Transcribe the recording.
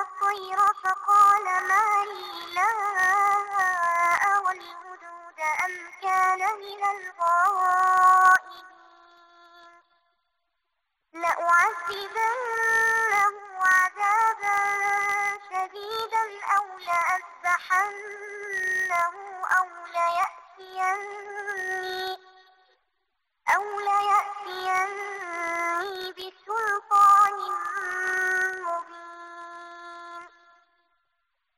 الطير فقال ما لي لا أرى الهدود أم كان من الغائبين؟ لأعذبنه عذابا شديدا أو لأذبحنه أو ليأتيني